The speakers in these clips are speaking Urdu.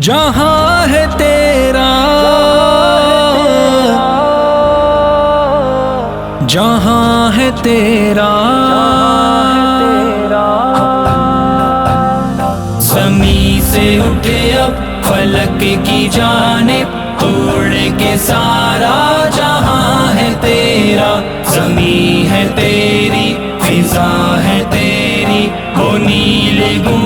جہاں ہے تیرا، جہاں ہے تیرا سمی سے اٹھے اب فلک کی جانب، توڑ کے سارا جہاں ہے تیرا، زمین ہے تیری، فضا ہے تیری، وہ نیل گو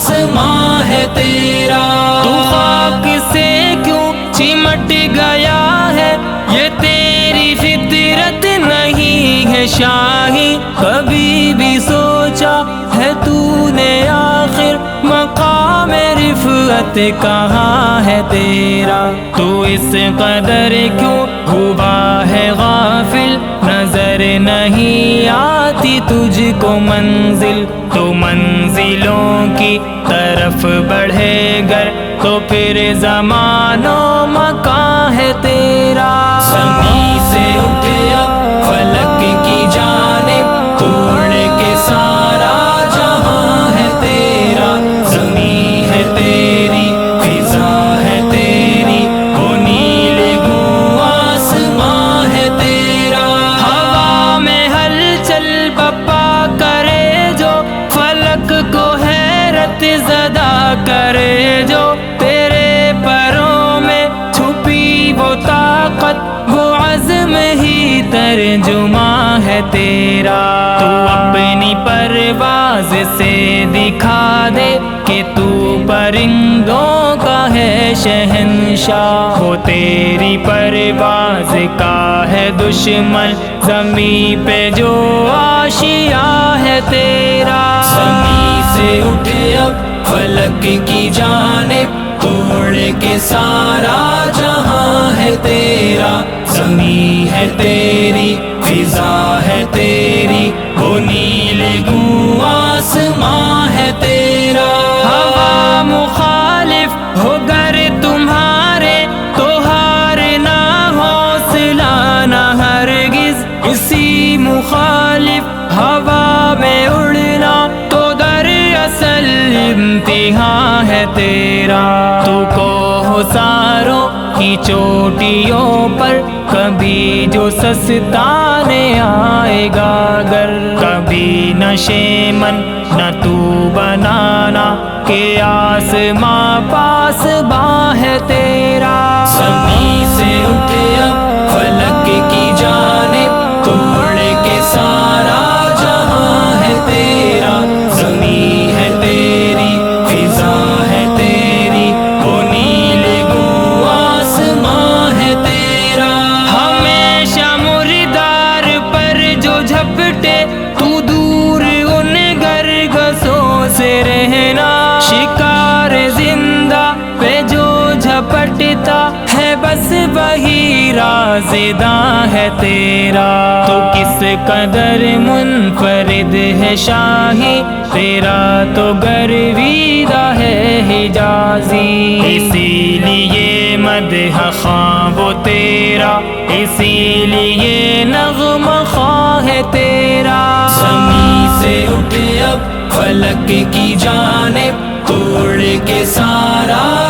آسماں ہے تیرا۔ تو خاک سے کیوں چمٹ گیا ہے؟ یہ تیری فطرت نہیں ہے شاہی۔ کبھی بھی سوچا ہے تو نے آخر۔ مقام رفعت کہاں ہے تیرا؟ تو اس قدر کیوں ہوا ہے غافل؟ نظر نہیں آتی تجھ کو منزل، تو منزلوں کی طرف بڑھے گر، تو پھر زمانوں مکان ہے تیرا۔ حیرت زدہ کرے جو تیرے پروں میں چھپی وہ طاقت، وہ عزم ہی ترجمہ ہے تیرا۔ تو اپنی پرواز سے دکھا دے کہ تو پرندوں کا ہے شہنشاہ۔ وہ تیری پرواز کا ہے دشمن، زمین پہ جو آشیا ہے تیرا۔ زمین سے اٹھے اب فلک کی جانب توڑ کے سارا جہاں ہے تیرا، زمین ہے تیری فضا ہے تیری، وہ نیل گو آسمان امتحان ہے تیرا۔ تو کو ساروں کی چوٹیوں پر کبھی جو سستانے آئے گا گر کبھی نشے من نہ تو بنانا کہ آسماں پا شکار زندہ پہ جو جھپٹتا ہے، بس وہی رازداں ہے تیرا۔ تو کس قدر منفرد ہے شاہی؟ تیرا تو گرویدہ ہے حجازی۔ اسی لیے مدح خواہ وہ تیرا، اسی لیے نغم خواہ ہے تیرا۔ زمین سے اٹھے اب، فلک کی جانب۔ توڑ کے سارا